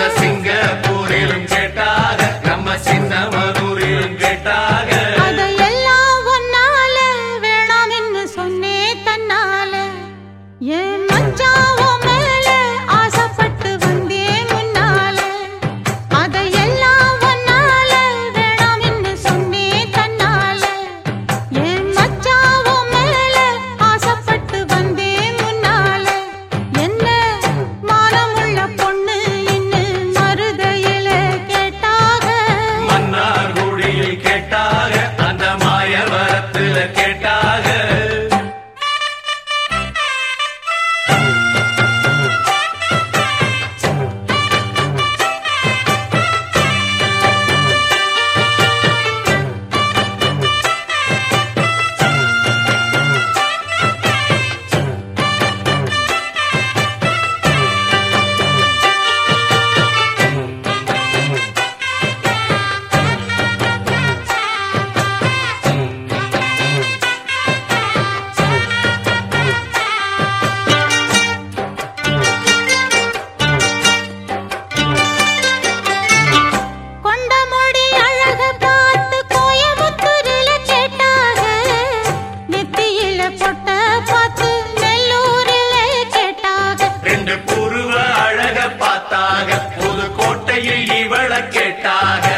the chaqueta.